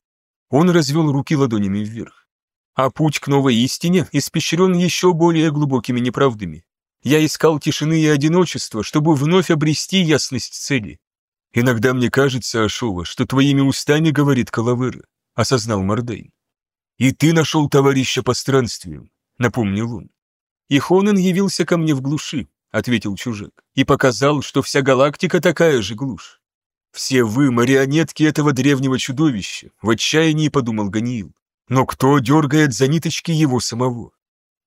Он развел руки ладонями вверх. А путь к новой истине испещрен еще более глубокими неправдами. Я искал тишины и одиночества, чтобы вновь обрести ясность цели. Иногда мне кажется, Ашова, что твоими устами говорит Калавера, осознал Мордейн. «И ты нашел товарища по странствиям», — напомнил он. «И Хонен явился ко мне в глуши», — ответил чужак, «и показал, что вся галактика такая же глушь. Все вы марионетки этого древнего чудовища», — в отчаянии подумал Ганиил. «Но кто дергает за ниточки его самого?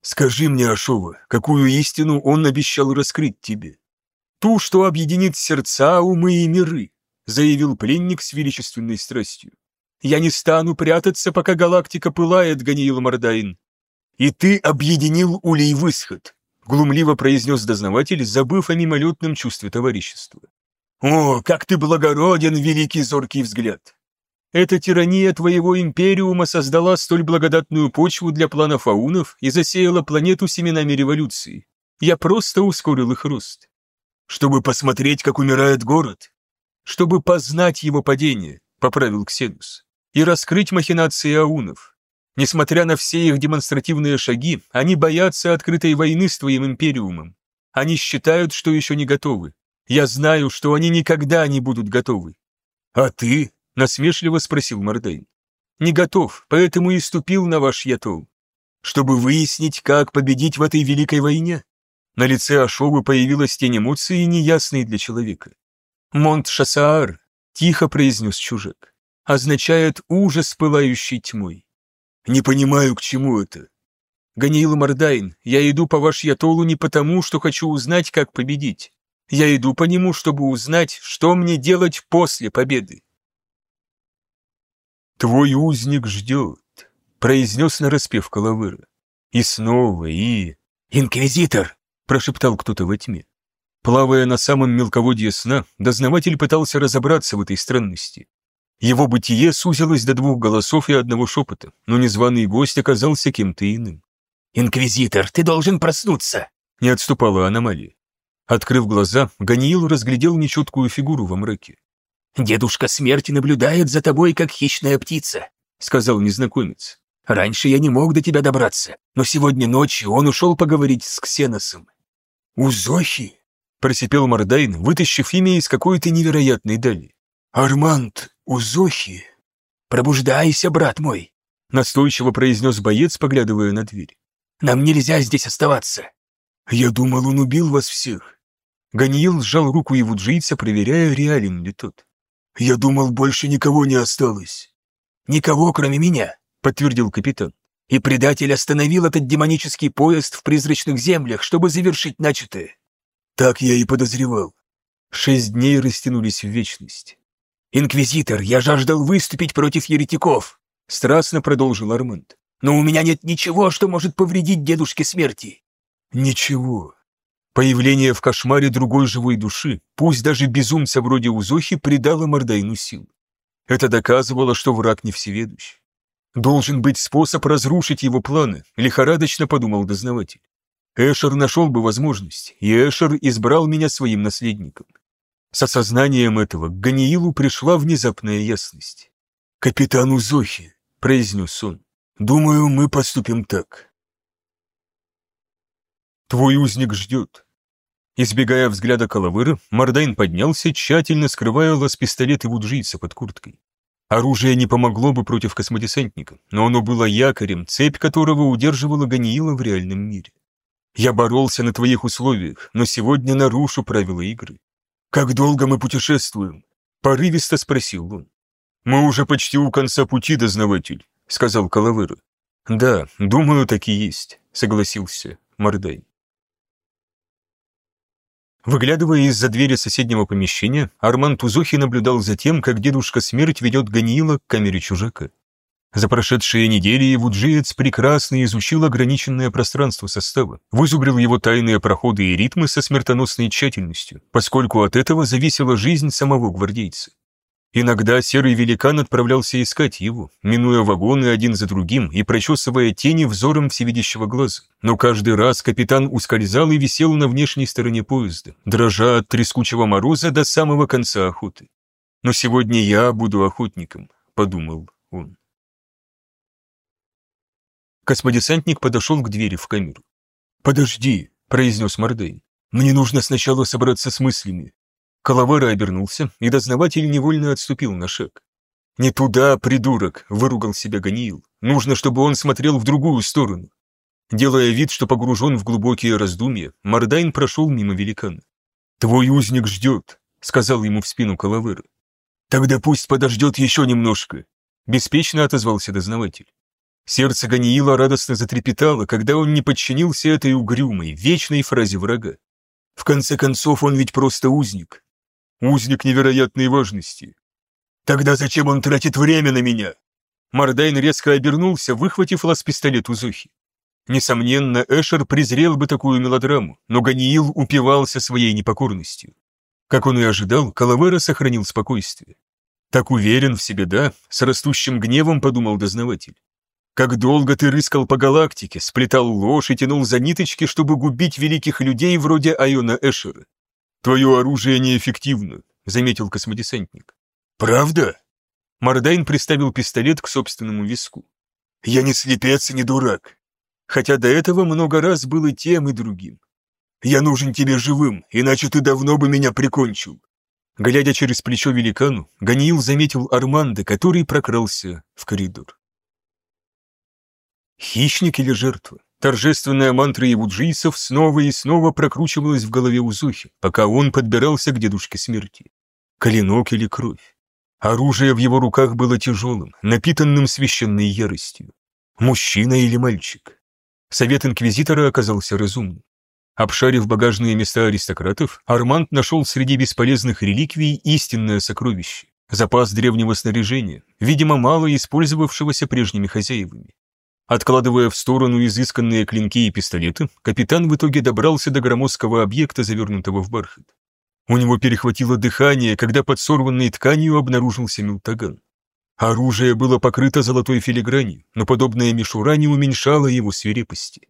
Скажи мне, Ашова, какую истину он обещал раскрыть тебе?» «Ту, что объединит сердца, умы и миры», — заявил пленник с величественной страстью. Я не стану прятаться, пока галактика пылает, Ганиил Мордаин. И ты объединил улей высход, глумливо произнес дознаватель, забыв о мимолетном чувстве товарищества. О, как ты благороден, великий зоркий взгляд! Эта тирания твоего империума создала столь благодатную почву для планов аунов и засеяла планету семенами революции. Я просто ускорил их рост. Чтобы посмотреть, как умирает город? Чтобы познать его падение, поправил Ксенус и раскрыть махинации аунов. Несмотря на все их демонстративные шаги, они боятся открытой войны с твоим империумом. Они считают, что еще не готовы. Я знаю, что они никогда не будут готовы. А ты? насмешливо спросил Мордейн. Не готов, поэтому и ступил на ваш ятол. Чтобы выяснить, как победить в этой великой войне. На лице Ашовы появилась тень эмоции, неясной для человека. «Монт-Шасаар», — тихо произнес чужак означает ужас, пылающий тьмой. Не понимаю, к чему это. Ганиил Мордайн, я иду по ваш ятолу не потому, что хочу узнать, как победить. Я иду по нему, чтобы узнать, что мне делать после победы. Твой узник ждет, произнес нараспев Калавыра. И снова, и... «Инквизитор!» – прошептал кто-то во тьме. Плавая на самом мелководье сна, дознаватель пытался разобраться в этой странности. Его бытие сузилось до двух голосов и одного шепота, но незваный гость оказался кем-то иным. «Инквизитор, ты должен проснуться!» Не отступала аномалия. Открыв глаза, Ганиил разглядел нечеткую фигуру во мраке. «Дедушка смерти наблюдает за тобой, как хищная птица», — сказал незнакомец. «Раньше я не мог до тебя добраться, но сегодня ночью он ушел поговорить с Ксеносом». «У Зохи?» просипел Мордайн, вытащив имя из какой-то невероятной дали. «Арманд Узохи!» «Пробуждайся, брат мой!» настойчиво произнес боец, поглядывая на дверь. «Нам нельзя здесь оставаться!» «Я думал, он убил вас всех!» Ганиил сжал руку его джийца, проверяя, реален ли тот. «Я думал, больше никого не осталось». «Никого, кроме меня», — подтвердил капитан. «И предатель остановил этот демонический поезд в призрачных землях, чтобы завершить начатое». «Так я и подозревал». Шесть дней растянулись в вечность. «Инквизитор, я жаждал выступить против еретиков», — страстно продолжил Арманд. «Но у меня нет ничего, что может повредить дедушке смерти». «Ничего», Появление в кошмаре другой живой души, пусть даже безумца вроде Узохи, придало Мордайну сил. Это доказывало, что враг не всеведущ. Должен быть способ разрушить его планы, лихорадочно подумал дознаватель. Эшер нашел бы возможность, и Эшер избрал меня своим наследником. С осознанием этого к Ганиилу пришла внезапная ясность. «Капитан Узохи», — произнес он, — «думаю, мы поступим так». «Твой узник ждет», Избегая взгляда Калавыра, Мордайн поднялся, тщательно скрывая лаз-пистолет и вуджийца под курткой. Оружие не помогло бы против космодесантника, но оно было якорем, цепь которого удерживала Ганиила в реальном мире. Я боролся на твоих условиях, но сегодня нарушу правила игры. «Как долго мы путешествуем?» — порывисто спросил он. «Мы уже почти у конца пути, дознаватель», — сказал Калавыра. «Да, думаю, так и есть», — согласился Мордай. Выглядывая из-за двери соседнего помещения, Арман Тузохи наблюдал за тем, как дедушка Смерть ведет Ганиила к камере чужака. За прошедшие недели Вуджиец прекрасно изучил ограниченное пространство состава, вызубрил его тайные проходы и ритмы со смертоносной тщательностью, поскольку от этого зависела жизнь самого гвардейца. Иногда серый великан отправлялся искать его, минуя вагоны один за другим и прочесывая тени взором всевидящего глаза. Но каждый раз капитан ускользал и висел на внешней стороне поезда, дрожа от трескучего мороза до самого конца охоты. «Но сегодня я буду охотником», — подумал он. Космодесантник подошел к двери в камеру. «Подожди», — произнес Мордейн. «Мне нужно сначала собраться с мыслями. Калавера обернулся, и дознаватель невольно отступил на шаг. «Не туда, придурок!» — выругал себя Ганиил. «Нужно, чтобы он смотрел в другую сторону». Делая вид, что погружен в глубокие раздумья, Мордайн прошел мимо великана. «Твой узник ждет», — сказал ему в спину Калавера. «Тогда пусть подождет еще немножко», — беспечно отозвался дознаватель. Сердце Ганиила радостно затрепетало, когда он не подчинился этой угрюмой, вечной фразе врага. В конце концов, он ведь просто узник, Узник невероятной важности. Тогда зачем он тратит время на меня? Мардайн резко обернулся, выхватив лаз-пистолет у Зухи. Несомненно, Эшер презрел бы такую мелодраму, но Ганиил упивался своей непокорностью. Как он и ожидал, Калавера сохранил спокойствие. Так уверен в себе, да, с растущим гневом подумал дознаватель. Как долго ты рыскал по галактике, сплетал ложь и тянул за ниточки, чтобы губить великих людей вроде Айона Эшера. «Твое оружие неэффективно», — заметил космодесантник. «Правда?» Мордайн приставил пистолет к собственному виску. «Я не слепец и не дурак. Хотя до этого много раз был и тем, и другим. Я нужен тебе живым, иначе ты давно бы меня прикончил». Глядя через плечо великану, Ганиил заметил Арманда, который прокрался в коридор. Хищник или жертва? Торжественная мантра евуджийцев снова и снова прокручивалась в голове Узухи, пока он подбирался к дедушке смерти. Клинок или кровь? Оружие в его руках было тяжелым, напитанным священной яростью. Мужчина или мальчик? Совет инквизитора оказался разумным. Обшарив багажные места аристократов, Арманд нашел среди бесполезных реликвий истинное сокровище, запас древнего снаряжения, видимо, мало использовавшегося прежними хозяевами. Откладывая в сторону изысканные клинки и пистолеты, капитан в итоге добрался до громоздкого объекта, завернутого в бархат. У него перехватило дыхание, когда под сорванной тканью обнаружился милтаган. Оружие было покрыто золотой филигранью, но подобная мишура не уменьшала его свирепости.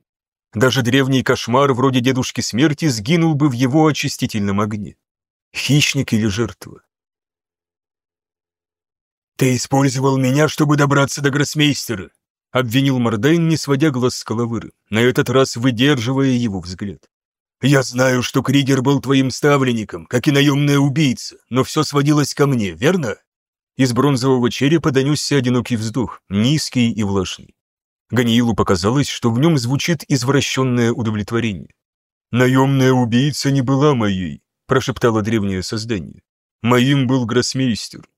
Даже древний кошмар вроде Дедушки Смерти сгинул бы в его очистительном огне. Хищник или жертва? «Ты использовал меня, чтобы добраться до гроссмейстера», обвинил Мордейн, не сводя глаз с Калавыры, на этот раз выдерживая его взгляд. «Я знаю, что Кригер был твоим ставленником, как и наемная убийца, но все сводилось ко мне, верно?» Из бронзового черепа донесся одинокий вздох, низкий и влажный. Ганиилу показалось, что в нем звучит извращенное удовлетворение. «Наемная убийца не была моей», – прошептало древнее создание. «Моим был гроссмейстер».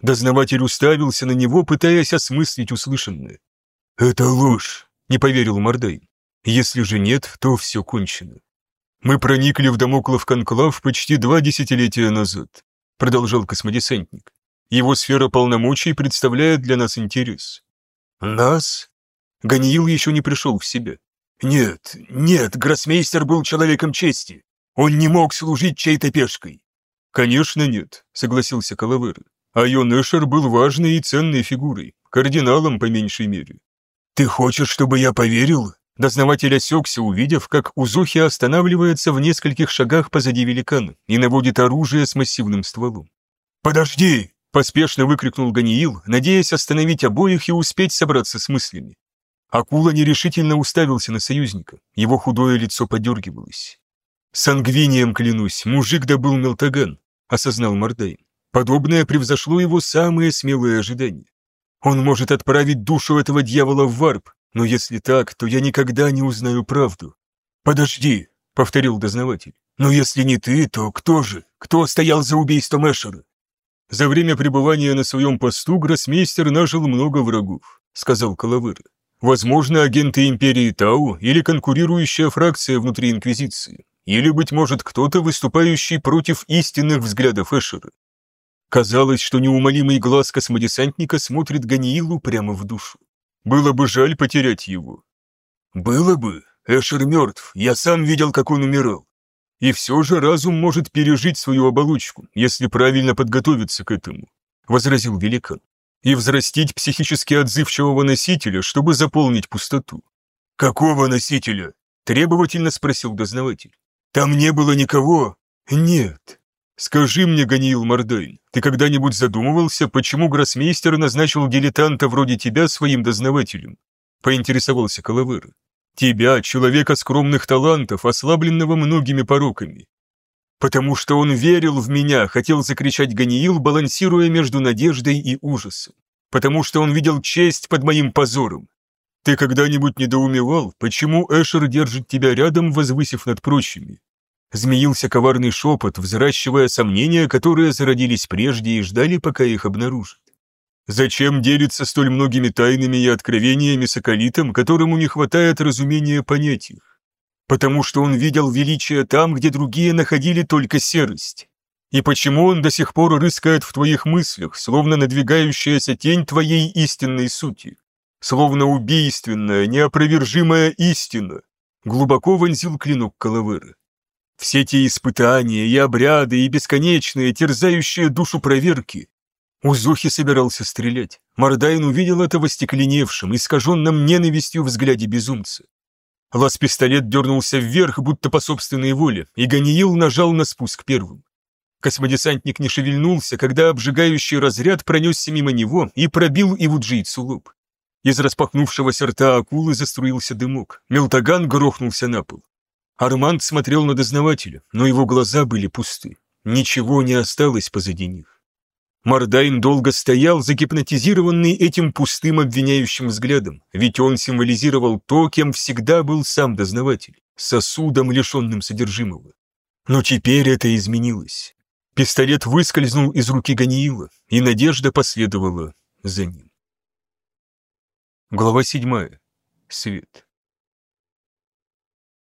Дознаватель уставился на него, пытаясь осмыслить услышанное. «Это ложь», – не поверил Мордай. «Если же нет, то все кончено». «Мы проникли в Дамоклов конклав почти два десятилетия назад», – продолжал космодесантник. «Его сфера полномочий представляет для нас интерес». «Нас?» Ганиил еще не пришел в себя. «Нет, нет, гроссмейстер был человеком чести. Он не мог служить чьей-то пешкой». «Конечно нет», — согласился Калавер. «Айон Эшер был важной и ценной фигурой, кардиналом по меньшей мере». «Ты хочешь, чтобы я поверил?» Дознаватель осекся, увидев, как Узухи останавливается в нескольких шагах позади великана и наводит оружие с массивным стволом. «Подожди!» – поспешно выкрикнул Ганиил, надеясь остановить обоих и успеть собраться с мыслями. Акула нерешительно уставился на союзника, его худое лицо подергивалось. «Сангвинием клянусь, мужик добыл Мелтаган», — осознал Мордай. Подобное превзошло его самые смелые ожидания. Он может отправить душу этого дьявола в варп, но если так, то я никогда не узнаю правду. «Подожди», — повторил дознаватель. «Но если не ты, то кто же? Кто стоял за убийством Эшера?» «За время пребывания на своем посту гроссмейстер нажил много врагов», — сказал Калавыра. Возможно, агенты Империи Тау или конкурирующая фракция внутри Инквизиции, или, быть может, кто-то, выступающий против истинных взглядов Эшера. Казалось, что неумолимый глаз космодесантника смотрит Ганиилу прямо в душу. Было бы жаль потерять его. Было бы. Эшер мертв, я сам видел, как он умирал. И все же разум может пережить свою оболочку, если правильно подготовиться к этому, — возразил великан и взрастить психически отзывчивого носителя, чтобы заполнить пустоту. «Какого носителя?» – требовательно спросил дознаватель. «Там не было никого?» «Нет». «Скажи мне, Ганиил Мордайн, ты когда-нибудь задумывался, почему гроссмейстер назначил дилетанта вроде тебя своим дознавателем?» – поинтересовался Калавер. «Тебя, человека скромных талантов, ослабленного многими пороками. «Потому что он верил в меня», — хотел закричать Ганиил, балансируя между надеждой и ужасом. «Потому что он видел честь под моим позором. Ты когда-нибудь недоумевал, почему Эшер держит тебя рядом, возвысив над прочими?» Змеился коварный шепот, взращивая сомнения, которые зародились прежде и ждали, пока их обнаружат. Зачем делиться столь многими тайнами и откровениями с околитом, которому не хватает разумения понять их? потому что он видел величие там, где другие находили только серость. И почему он до сих пор рыскает в твоих мыслях, словно надвигающаяся тень твоей истинной сути? Словно убийственная, неопровержимая истина. Глубоко вонзил клинок Калаверы. Все те испытания и обряды, и бесконечные, терзающие душу проверки. Узухи собирался стрелять. Мордайн увидел это в остекленевшем, искаженном ненавистью взгляде безумца. Лаз-пистолет дернулся вверх, будто по собственной воле, и Ганиил нажал на спуск первым. Космодесантник не шевельнулся, когда обжигающий разряд пронесся мимо него и пробил Ивуджийцу лоб. Из распахнувшегося рта акулы заструился дымок. Мелтаган грохнулся на пол. Арманд смотрел на дознавателя, но его глаза были пусты. Ничего не осталось позади них. Мордайн долго стоял, загипнотизированный этим пустым обвиняющим взглядом, ведь он символизировал то, кем всегда был сам дознаватель, сосудом, лишенным содержимого. Но теперь это изменилось. Пистолет выскользнул из руки Ганиила, и надежда последовала за ним. Глава седьмая. Свет.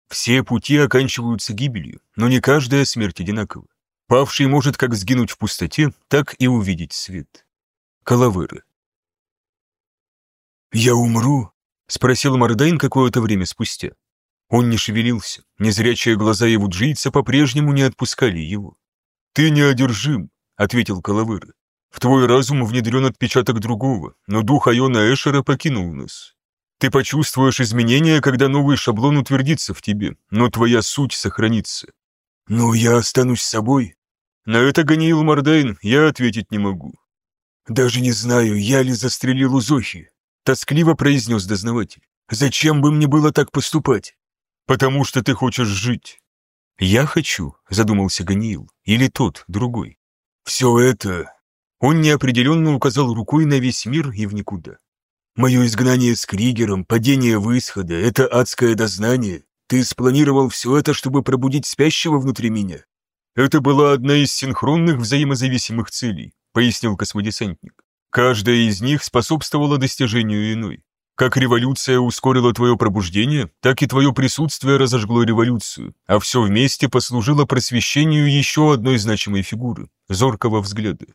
Все пути оканчиваются гибелью, но не каждая смерть одинакова. Павший может как сгинуть в пустоте, так и увидеть свет. Калавыры. «Я умру?» — спросил Мордайн какое-то время спустя. Он не шевелился, незрячие глаза его джийца по-прежнему не отпускали его. «Ты неодержим», — ответил Калавыры. «В твой разум внедрен отпечаток другого, но дух Айона Эшера покинул нас. Ты почувствуешь изменения, когда новый шаблон утвердится в тебе, но твоя суть сохранится. «Ну, я останусь собой». На это Ганиил Мордайн я ответить не могу. «Даже не знаю, я ли застрелил Узохи», — тоскливо произнес дознаватель. «Зачем бы мне было так поступать?» «Потому что ты хочешь жить». «Я хочу», — задумался Ганиил, — «или тот, другой». «Все это...» Он неопределенно указал рукой на весь мир и в никуда. «Мое изгнание с Кригером, падение в исхода, это адское дознание. Ты спланировал все это, чтобы пробудить спящего внутри меня?» «Это была одна из синхронных взаимозависимых целей», — пояснил космодесантник. «Каждая из них способствовала достижению иной. Как революция ускорила твое пробуждение, так и твое присутствие разожгло революцию, а все вместе послужило просвещению еще одной значимой фигуры — зоркого взгляда».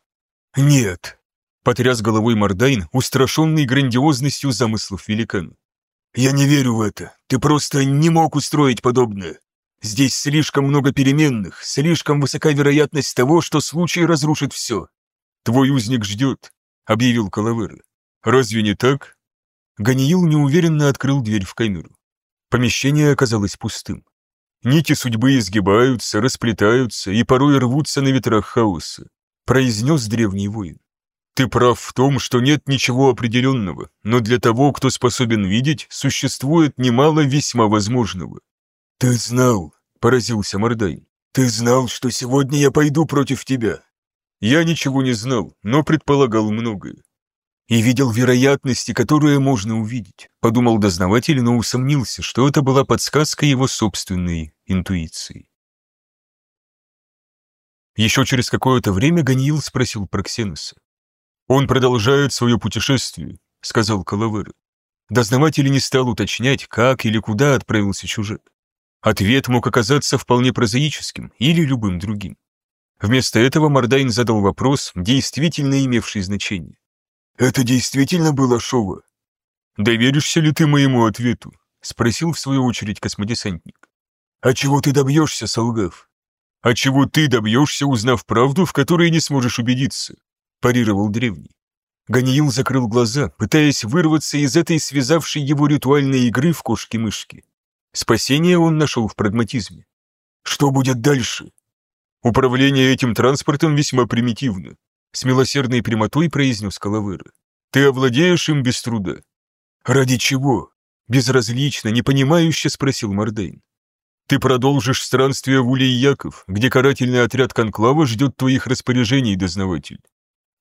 «Нет», — потряс головой Мордайн, устрашенный грандиозностью замыслов великана. «Я не верю в это. Ты просто не мог устроить подобное. Здесь слишком много переменных, слишком высока вероятность того, что случай разрушит все. Твой узник ждет, объявил Калавера. Разве не так? Ганиил неуверенно открыл дверь в камеру. Помещение оказалось пустым. Нити судьбы изгибаются, расплетаются и порой рвутся на ветрах хаоса, произнес древний воин. Ты прав в том, что нет ничего определенного, но для того, кто способен видеть, существует немало весьма возможного. «Ты знал», — поразился Мордай. «Ты знал, что сегодня я пойду против тебя». «Я ничего не знал, но предполагал многое». «И видел вероятности, которые можно увидеть», — подумал дознаватель, но усомнился, что это была подсказка его собственной интуиции. Еще через какое-то время Ганиил спросил про Ксеноса. «Он продолжает свое путешествие», — сказал Калавер. Дознаватель не стал уточнять, как или куда отправился чужак. Ответ мог оказаться вполне прозаическим или любым другим. Вместо этого Мордайн задал вопрос, действительно имевший значение. «Это действительно было Шова?» «Доверишься ли ты моему ответу?» — спросил в свою очередь космодесантник. «А чего ты добьешься, солгав?» «А чего ты добьешься, узнав правду, в которой не сможешь убедиться?» — парировал древний. Ганиил закрыл глаза, пытаясь вырваться из этой связавшей его ритуальной игры в кошки-мышки. Спасение он нашел в прагматизме. Что будет дальше? Управление этим транспортом весьма примитивно, с милосердной прямотой произнес Калавера. Ты овладеешь им без труда. Ради чего? Безразлично, непонимающе спросил Мордейн. Ты продолжишь странствие в Улей-Яков, где карательный отряд Конклава ждет твоих распоряжений, дознаватель.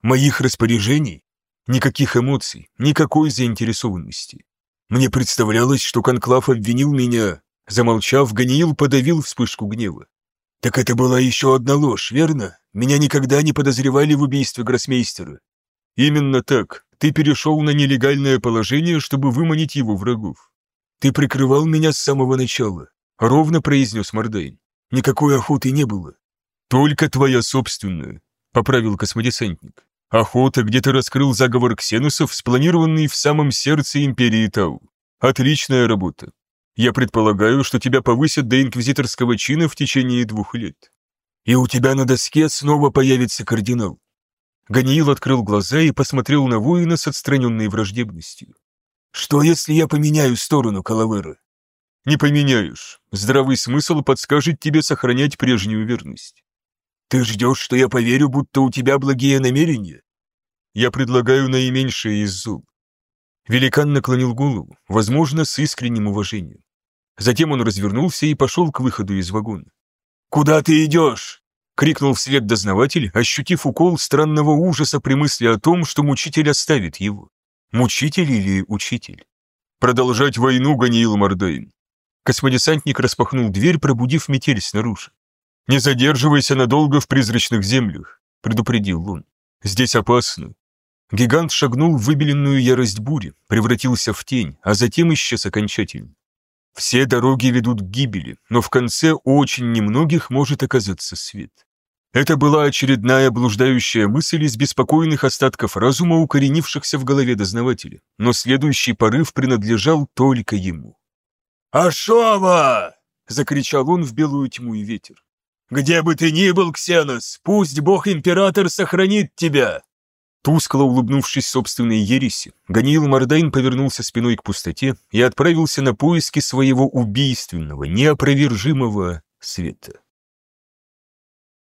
Моих распоряжений? Никаких эмоций, никакой заинтересованности. Мне представлялось, что Конклав обвинил меня. Замолчав, Ганиил подавил вспышку гнева. Так это была еще одна ложь, верно? Меня никогда не подозревали в убийстве гроссмейстера. Именно так. Ты перешел на нелегальное положение, чтобы выманить его врагов. Ты прикрывал меня с самого начала, ровно произнес Мордейн. Никакой охоты не было. Только твоя собственная, поправил космодесантник. Охота, где ты раскрыл заговор ксенусов, спланированный в самом сердце империи Тау. Отличная работа. Я предполагаю, что тебя повысят до инквизиторского чина в течение двух лет. И у тебя на доске снова появится кардинал. Ганиил открыл глаза и посмотрел на воина с отстраненной враждебностью. «Что, если я поменяю сторону Калавера?» «Не поменяешь. Здравый смысл подскажет тебе сохранять прежнюю верность. Ты ждешь, что я поверю, будто у тебя благие намерения? Я предлагаю наименьшее из зол. Великан наклонил голову, возможно, с искренним уважением. Затем он развернулся и пошел к выходу из вагона. «Куда ты идешь?» — крикнул вслед дознаватель, ощутив укол странного ужаса при мысли о том, что мучитель оставит его. Мучитель или учитель? «Продолжать войну, Ганиил Мордейн». Космодесантник распахнул дверь, пробудив метель снаружи. «Не задерживайся надолго в призрачных землях», — предупредил он. «Здесь опасно». Гигант шагнул в выбеленную ярость бури, превратился в тень, а затем исчез окончательно. Все дороги ведут к гибели, но в конце очень немногих может оказаться свет. Это была очередная блуждающая мысль из беспокойных остатков разума, укоренившихся в голове дознавателя, но следующий порыв принадлежал только ему. «Ашова!» — закричал он в белую тьму и ветер. «Где бы ты ни был, Ксенос, пусть бог-император сохранит тебя!» Тускло улыбнувшись собственной ереси, Ганиил Мордайн повернулся спиной к пустоте и отправился на поиски своего убийственного, неопровержимого света.